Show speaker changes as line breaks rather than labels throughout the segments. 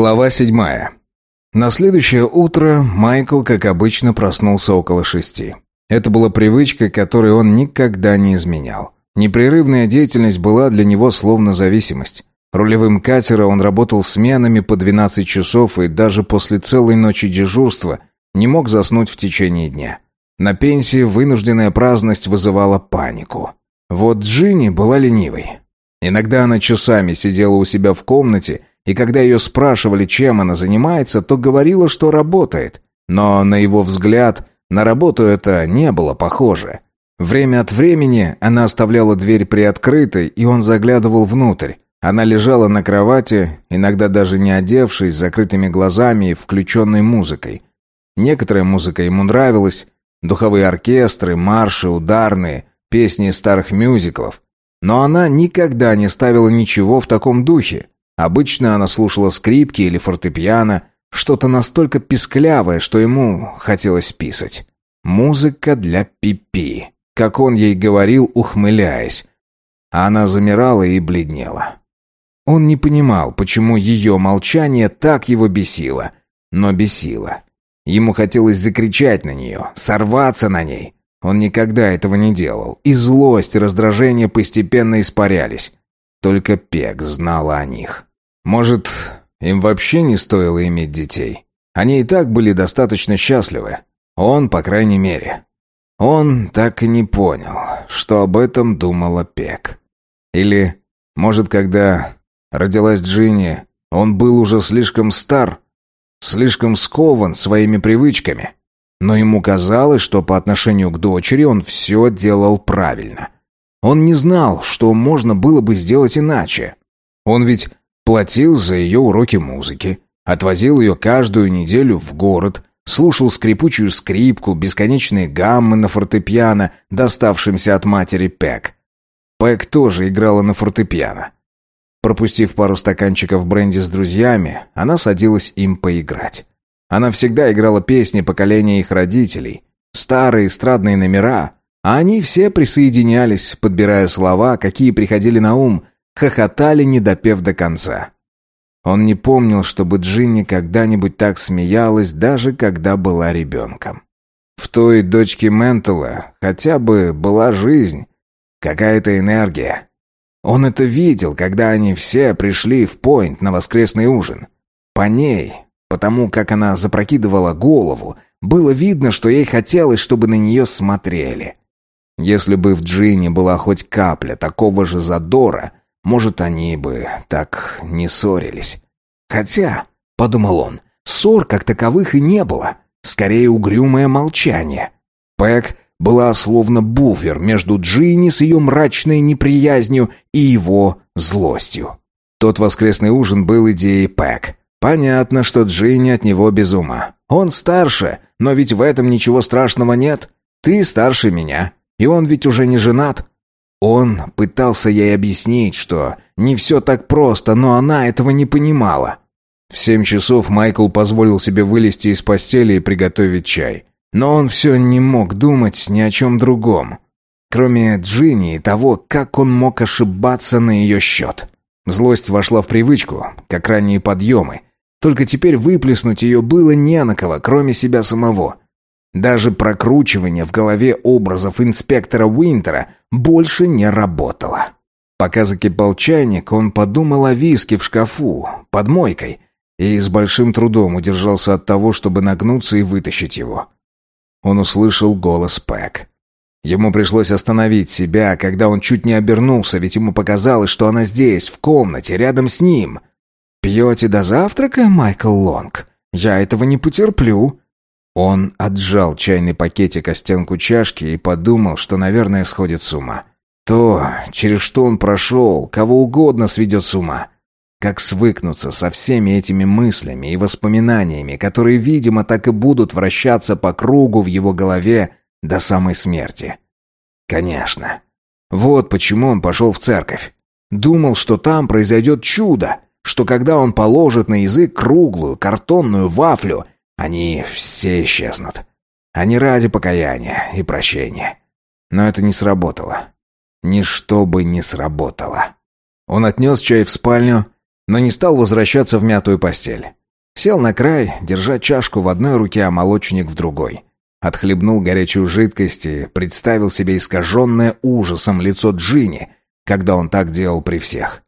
Глава седьмая. На следующее утро Майкл, как обычно, проснулся около шести. Это была привычка, которой он никогда не изменял. Непрерывная деятельность была для него словно зависимость. Рулевым катера он работал сменами по 12 часов и даже после целой ночи дежурства не мог заснуть в течение дня. На пенсии вынужденная праздность вызывала панику. Вот Джинни была ленивой. Иногда она часами сидела у себя в комнате и когда ее спрашивали, чем она занимается, то говорила, что работает. Но, на его взгляд, на работу это не было похоже. Время от времени она оставляла дверь приоткрытой, и он заглядывал внутрь. Она лежала на кровати, иногда даже не одевшись, с закрытыми глазами и включенной музыкой. Некоторая музыка ему нравилась, духовые оркестры, марши, ударные, песни старых мюзиклов. Но она никогда не ставила ничего в таком духе. Обычно она слушала скрипки или фортепиано, что-то настолько писклявое, что ему хотелось писать. «Музыка для пипи», как он ей говорил, ухмыляясь. она замирала и бледнела. Он не понимал, почему ее молчание так его бесило, но бесило. Ему хотелось закричать на нее, сорваться на ней. Он никогда этого не делал, и злость и раздражение постепенно испарялись. Только Пек знала о них. Может, им вообще не стоило иметь детей? Они и так были достаточно счастливы. Он, по крайней мере. Он так и не понял, что об этом думала Пек. Или, может, когда родилась Джинни, он был уже слишком стар, слишком скован своими привычками. Но ему казалось, что по отношению к дочери он все делал правильно. Он не знал, что можно было бы сделать иначе. Он ведь Платил за ее уроки музыки, отвозил ее каждую неделю в город, слушал скрипучую скрипку, бесконечные гаммы на фортепиано, доставшимся от матери Пэк. Пэк тоже играла на фортепиано. Пропустив пару стаканчиков бренди с друзьями, она садилась им поиграть. Она всегда играла песни поколения их родителей, старые эстрадные номера, а они все присоединялись, подбирая слова, какие приходили на ум, хохотали, не допев до конца. Он не помнил, чтобы Джинни когда-нибудь так смеялась, даже когда была ребенком. В той дочке Ментала хотя бы была жизнь, какая-то энергия. Он это видел, когда они все пришли в Пойнт на воскресный ужин. По ней, потому как она запрокидывала голову, было видно, что ей хотелось, чтобы на нее смотрели. Если бы в Джинни была хоть капля такого же задора, может, они бы так не ссорились. Хотя, подумал он, ссор как таковых и не было. Скорее, угрюмое молчание. Пэк была словно буфер между Джинни с ее мрачной неприязнью и его злостью. Тот воскресный ужин был идеей Пэк. Понятно, что Джинни от него без ума. Он старше, но ведь в этом ничего страшного нет. Ты старше меня, и он ведь уже не женат. Он пытался ей объяснить, что не все так просто, но она этого не понимала. В семь часов Майкл позволил себе вылезти из постели и приготовить чай. Но он все не мог думать ни о чем другом, кроме Джинни и того, как он мог ошибаться на ее счет. Злость вошла в привычку, как ранние подъемы. Только теперь выплеснуть ее было не на кого, кроме себя самого. Даже прокручивание в голове образов инспектора Уинтера больше не работало. Пока закипал чайник, он подумал о виске в шкафу, под мойкой, и с большим трудом удержался от того, чтобы нагнуться и вытащить его. Он услышал голос Пэк. Ему пришлось остановить себя, когда он чуть не обернулся, ведь ему показалось, что она здесь, в комнате, рядом с ним. «Пьете до завтрака, Майкл Лонг? Я этого не потерплю». Он отжал чайный пакетик о стенку чашки и подумал, что, наверное, сходит с ума. То, через что он прошел, кого угодно сведет с ума. Как свыкнуться со всеми этими мыслями и воспоминаниями, которые, видимо, так и будут вращаться по кругу в его голове до самой смерти? Конечно. Вот почему он пошел в церковь. Думал, что там произойдет чудо, что когда он положит на язык круглую картонную вафлю – они все исчезнут. Они ради покаяния и прощения. Но это не сработало. Ничто бы не сработало. Он отнес чай в спальню, но не стал возвращаться в мятую постель. Сел на край, держа чашку в одной руке, а молочник в другой. Отхлебнул горячую жидкость и представил себе искаженное ужасом лицо Джинни, когда он так делал при всех.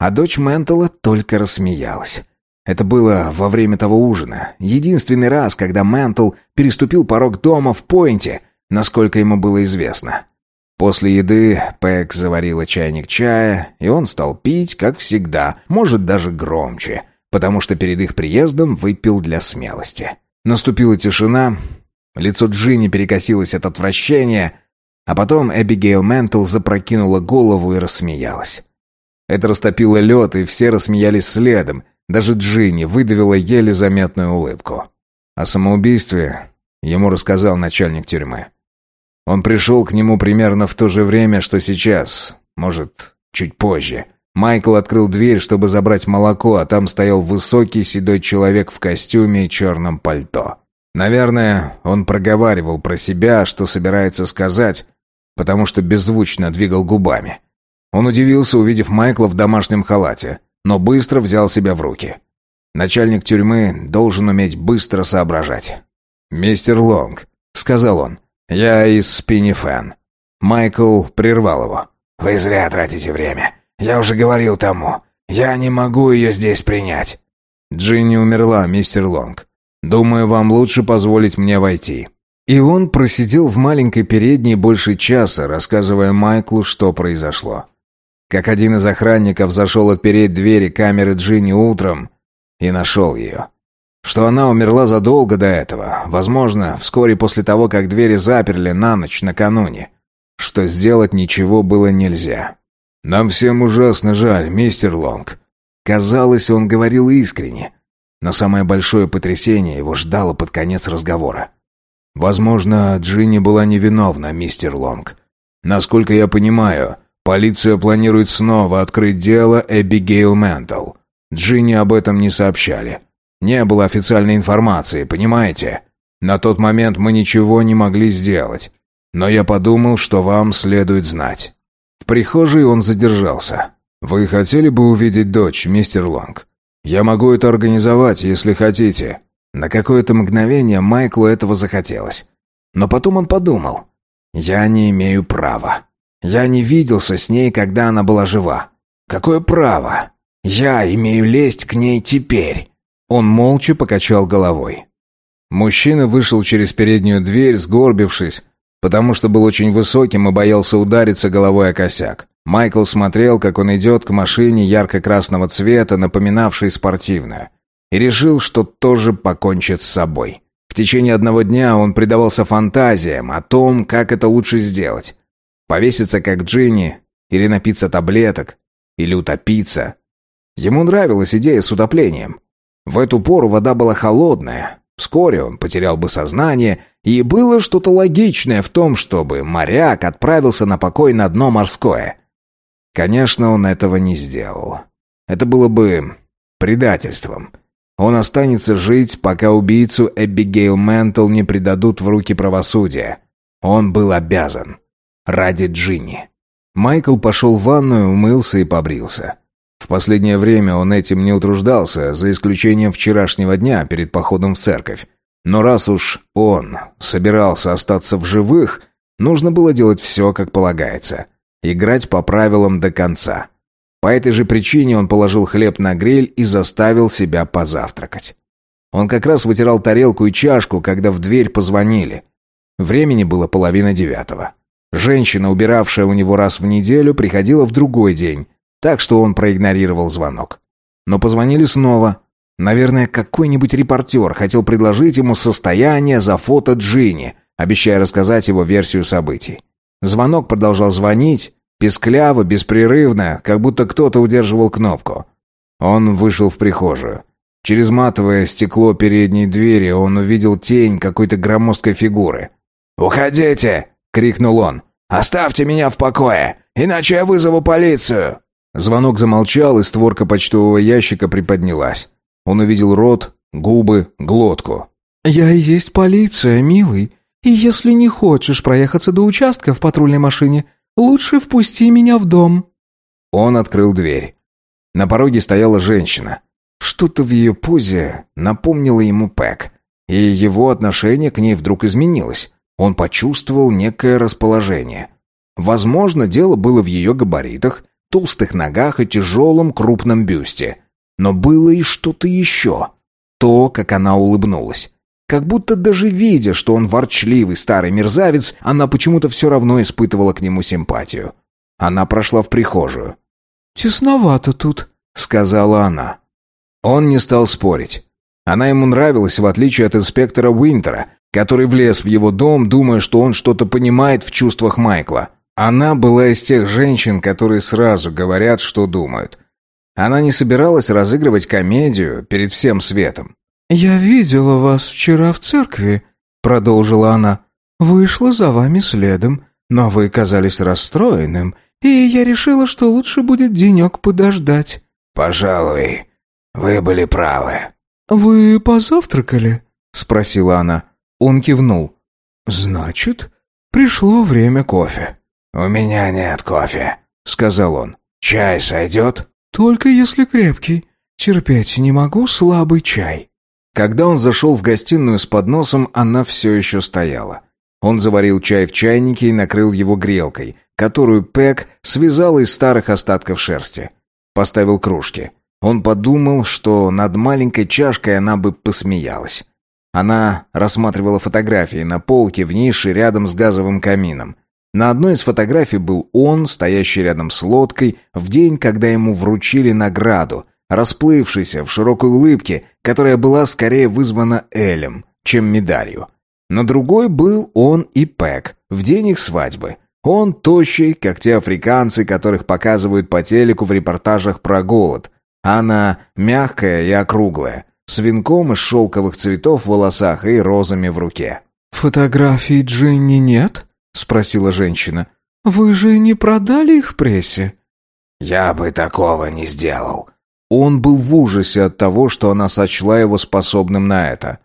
А дочь Ментала только рассмеялась. Это было во время того ужина. Единственный раз, когда Ментл переступил порог дома в Пойнте, насколько ему было известно. После еды Пэк заварила чайник чая, и он стал пить, как всегда, может, даже громче, потому что перед их приездом выпил для смелости. Наступила тишина, лицо Джинни перекосилось от отвращения, а потом Эбигейл Ментл запрокинула голову и рассмеялась. Это растопило лед, и все рассмеялись следом, даже Джинни выдавила еле заметную улыбку. О самоубийстве ему рассказал начальник тюрьмы. Он пришел к нему примерно в то же время, что сейчас, может, чуть позже. Майкл открыл дверь, чтобы забрать молоко, а там стоял высокий седой человек в костюме и черном пальто. Наверное, он проговаривал про себя, что собирается сказать, потому что беззвучно двигал губами. Он удивился, увидев Майкла в домашнем халате, но быстро взял себя в руки. Начальник тюрьмы должен уметь быстро соображать. «Мистер Лонг», — сказал он, «Я из Спиннифен». Майкл прервал его. «Вы зря тратите время. Я уже говорил тому. Я не могу ее здесь принять». «Джинни умерла, мистер Лонг. Думаю, вам лучше позволить мне войти». И он просидел в маленькой передней больше часа, рассказывая Майклу, что произошло. Как один из охранников зашел отпереть двери камеры Джинни утром и нашел ее. Что она умерла задолго до этого, возможно, вскоре после того, как двери заперли на ночь накануне. Что сделать ничего было нельзя. «Нам всем ужасно жаль, мистер Лонг». Казалось, он говорил искренне. Но самое большое потрясение его ждало под конец разговора. «Возможно, Джинни была невиновна, мистер Лонг. Насколько я понимаю, полиция планирует снова открыть дело Эбигейл Ментл. Джинни об этом не сообщали. Не было официальной информации, понимаете? На тот момент мы ничего не могли сделать. Но я подумал, что вам следует знать. В прихожей он задержался. Вы хотели бы увидеть дочь, мистер Лонг? Я могу это организовать, если хотите. На какое-то мгновение Майклу этого захотелось. Но потом он подумал. Я не имею права. Я не виделся с ней, когда она была жива. Какое право? Я имею лезть к ней теперь. Он молча покачал головой. Мужчина вышел через переднюю дверь, сгорбившись, потому что был очень высоким и боялся удариться головой о косяк. Майкл смотрел, как он идет к машине ярко-красного цвета, напоминавшей спортивную, и решил, что тоже покончит с собой. В течение одного дня он предавался фантазиям о том, как это лучше сделать. Повеситься как Джинни, или напиться таблеток, или утопиться. Ему нравилась идея с утоплением. В эту пору вода была холодная. Вскоре он потерял бы сознание, и было что-то логичное в том, чтобы моряк отправился на покой на дно морское. Конечно, он этого не сделал. Это было бы предательством. Он останется жить, пока убийцу Эбигейл Ментл не предадут в руки правосудия. Он был обязан. Ради Джинни. Майкл пошел в ванную, умылся и побрился. В последнее время он этим не утруждался, за исключением вчерашнего дня перед походом в церковь. Но раз уж он собирался остаться в живых, нужно было делать все, как полагается. Играть по правилам до конца. По этой же причине он положил хлеб на гриль и заставил себя позавтракать. Он как раз вытирал тарелку и чашку, когда в дверь позвонили. Времени было половина девятого. Женщина, убиравшая у него раз в неделю, приходила в другой день, так что он проигнорировал звонок. Но позвонили снова. Наверное, какой-нибудь репортер хотел предложить ему состояние за фото Джинни, обещая рассказать его версию событий. Звонок продолжал звонить, пескляво, беспрерывно, как будто кто-то удерживал кнопку. Он вышел в прихожую. Через матовое стекло передней двери он увидел тень какой-то громоздкой фигуры. «Уходите!» — крикнул он. «Оставьте меня в покое, иначе я вызову полицию!» Звонок замолчал, и створка почтового ящика приподнялась. Он увидел рот, губы, глотку.
«Я и есть полиция, милый. И если не хочешь проехаться до участка в патрульной машине, лучше впусти меня в дом».
Он открыл дверь. На пороге стояла женщина. Что-то в ее позе напомнило ему Пэк, и его отношение к ней вдруг изменилось. Он почувствовал некое расположение. Возможно, дело было в ее габаритах, толстых ногах и тяжелом крупном бюсте. Но было и что-то еще. То, как она улыбнулась. Как будто даже видя, что он ворчливый старый мерзавец, она почему-то все равно испытывала к нему симпатию. Она прошла в прихожую.
«Тесновато тут», — сказала она.
Он не стал спорить. Она ему нравилась, в отличие от инспектора Уинтера, который влез в его дом, думая, что он что-то понимает в чувствах Майкла. Она была из тех женщин, которые сразу говорят, что думают. Она не собиралась разыгрывать комедию перед всем светом.
«Я видела вас вчера в церкви», — продолжила она. «Вышла за вами следом, но вы казались расстроенным, и я решила, что лучше будет денек подождать».
«Пожалуй, вы были правы».
«Вы позавтракали?»
— спросила она. Он кивнул.
«Значит, пришло время кофе».
«У меня нет кофе», —
сказал он.
«Чай сойдет?»
«Только если крепкий. Терпеть не могу слабый чай».
Когда он зашел в гостиную с подносом, она все еще стояла. Он заварил чай в чайнике и накрыл его грелкой, которую Пэк связал из старых остатков шерсти. Поставил кружки. Он подумал, что над маленькой чашкой она бы посмеялась. Она рассматривала фотографии на полке в нише рядом с газовым камином. На одной из фотографий был он, стоящий рядом с лодкой, в день, когда ему вручили награду, расплывшийся в широкой улыбке, которая была скорее вызвана Элем, чем медалью. На другой был он и Пэк, в день их свадьбы. Он тощий, как те африканцы, которых показывают по телеку в репортажах про голод. Она мягкая и округлая, с венком из шелковых цветов в волосах и розами в руке.
«Фотографий Джинни нет?» — спросила женщина. «Вы же не продали их прессе?»
«Я бы такого не сделал».
Он был в ужасе от того, что она сочла его способным на это.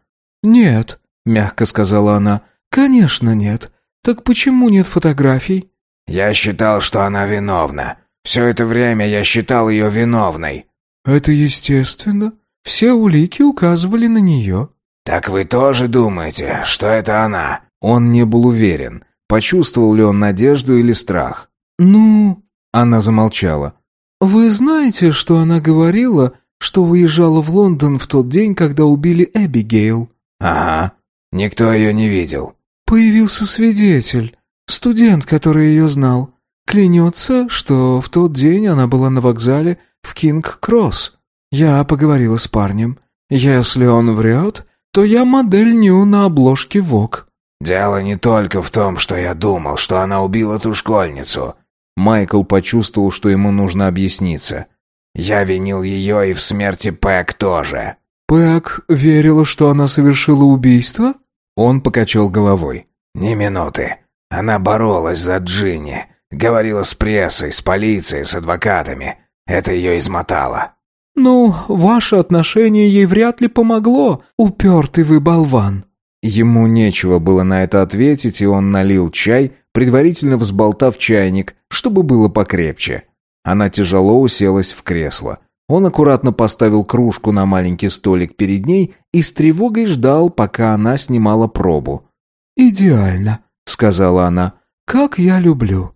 «Нет», — мягко сказала она, — «конечно нет. Так почему нет фотографий?»
«Я считал, что она виновна. Все это время я считал ее виновной».
«Это естественно. Все улики указывали на нее».
«Так вы тоже думаете, что это она?»
Он не был уверен. Почувствовал ли он надежду или страх?
«Ну...»
Она замолчала.
«Вы знаете, что она говорила, что уезжала в Лондон в тот день, когда убили Эбигейл?»
«Ага. Никто ее не видел».
«Появился свидетель, студент, который ее знал. Клянется, что в тот день она была на вокзале в Кинг-Кросс. Я поговорила с парнем. Если он врет, то я модель ню на обложке Vogue».
«Дело не только в том, что я думал, что она убила ту школьницу».
Майкл почувствовал, что ему нужно объясниться.
«Я винил ее и в смерти Пэк тоже».
«Пэк верила, что она совершила убийство?»
Он покачал головой.
«Ни минуты. Она боролась за Джинни. Говорила с прессой, с полицией, с адвокатами. Это ее измотало».
«Ну, ваше отношение ей вряд ли помогло, упертый вы болван».
Ему нечего было на это ответить, и он налил чай, предварительно взболтав чайник, чтобы было покрепче. Она тяжело уселась в кресло. Он аккуратно поставил кружку на маленький столик перед ней и с тревогой ждал, пока она снимала пробу.
«Идеально», — сказала она. «Как я люблю».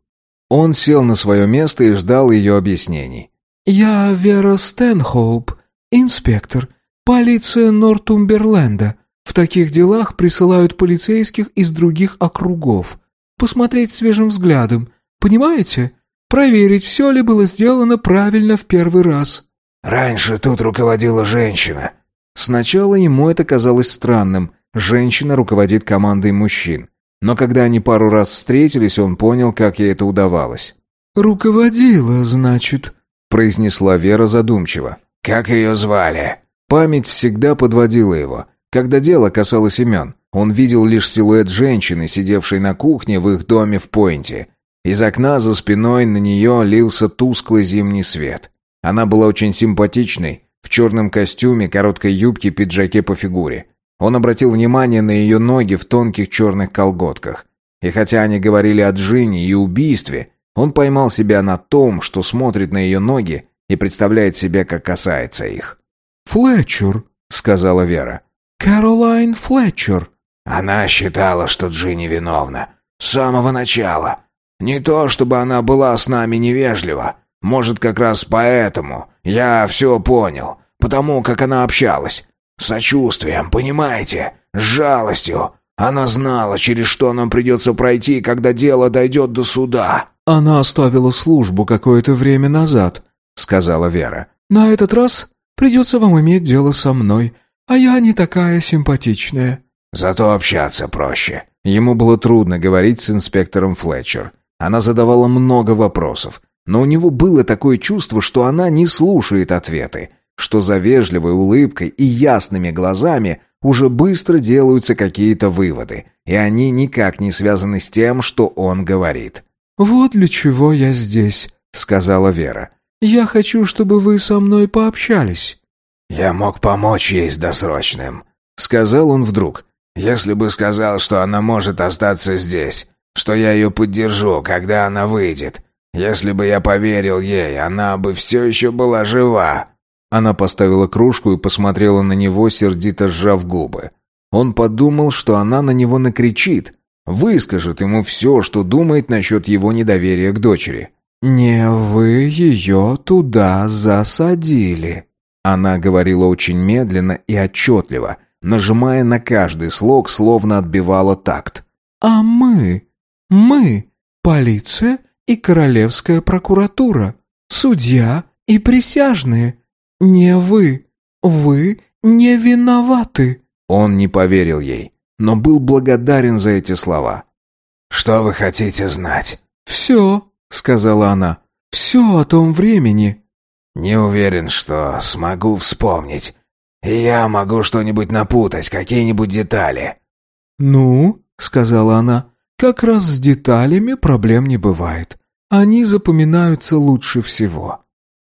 Он сел на свое место и ждал ее объяснений.
«Я Вера Стэнхоуп, инспектор, полиция Нортумберленда. В таких делах присылают полицейских из других округов. Посмотреть свежим взглядом, понимаете? Проверить, все ли было сделано правильно в первый раз».
«Раньше тут руководила женщина».
Сначала ему это казалось странным. Женщина руководит командой мужчин. Но когда они пару раз встретились, он понял, как ей это удавалось.
«Руководила, значит», — произнесла Вера задумчиво.
«Как ее звали?»
Память всегда подводила его. Когда дело касалось имен, он видел лишь силуэт женщины, сидевшей на кухне в их доме в Пойнте. Из окна за спиной на нее лился тусклый зимний свет. Она была очень симпатичной, в черном костюме, короткой юбке, пиджаке по фигуре. Он обратил внимание на ее ноги в тонких черных колготках. И хотя они говорили о Джинни и убийстве, он поймал себя на том, что смотрит на ее ноги и представляет себе, как касается их.
«Флетчер», — сказала Вера. «Кэролайн Флетчер».
Она считала, что Джинни виновна. С самого начала. Не то, чтобы она была с нами невежлива. Может, как раз поэтому. Я все понял. Потому как она общалась. С сочувствием, понимаете? С жалостью. Она знала, через что нам придется пройти, когда дело дойдет до суда.
«Она оставила службу какое-то время назад», — сказала Вера. «На этот раз придется вам иметь дело со мной, а я не такая симпатичная».
«Зато общаться проще».
Ему было трудно говорить с инспектором Флетчер. Она задавала много вопросов, но у него было такое чувство, что она не слушает ответы, что за вежливой улыбкой и ясными глазами уже быстро делаются какие-то выводы, и они никак не связаны с тем, что он говорит.
«Вот для чего я здесь», — сказала Вера. «Я хочу, чтобы вы со мной пообщались».
«Я мог помочь ей с досрочным», — сказал он вдруг. «Если бы сказал, что она может остаться здесь, что я ее поддержу, когда она выйдет. Если бы я поверил ей, она бы все еще была жива».
Она поставила кружку и посмотрела на него, сердито сжав губы. Он подумал, что она на него накричит, выскажет ему все, что думает насчет его недоверия к дочери.
«Не вы ее туда засадили», —
она говорила очень медленно и отчетливо, нажимая на каждый слог, словно отбивала такт.
«А мы...» Мы, полиция и королевская прокуратура, судья и присяжные. Не вы. Вы не виноваты».
Он не поверил ей, но был благодарен за эти слова.
«Что вы хотите знать?»
«Все», — сказала она. «Все о том времени».
«Не уверен, что смогу вспомнить. Я могу что-нибудь напутать, какие-нибудь детали».
«Ну», — сказала она, как раз с деталями проблем не бывает. Они запоминаются лучше всего.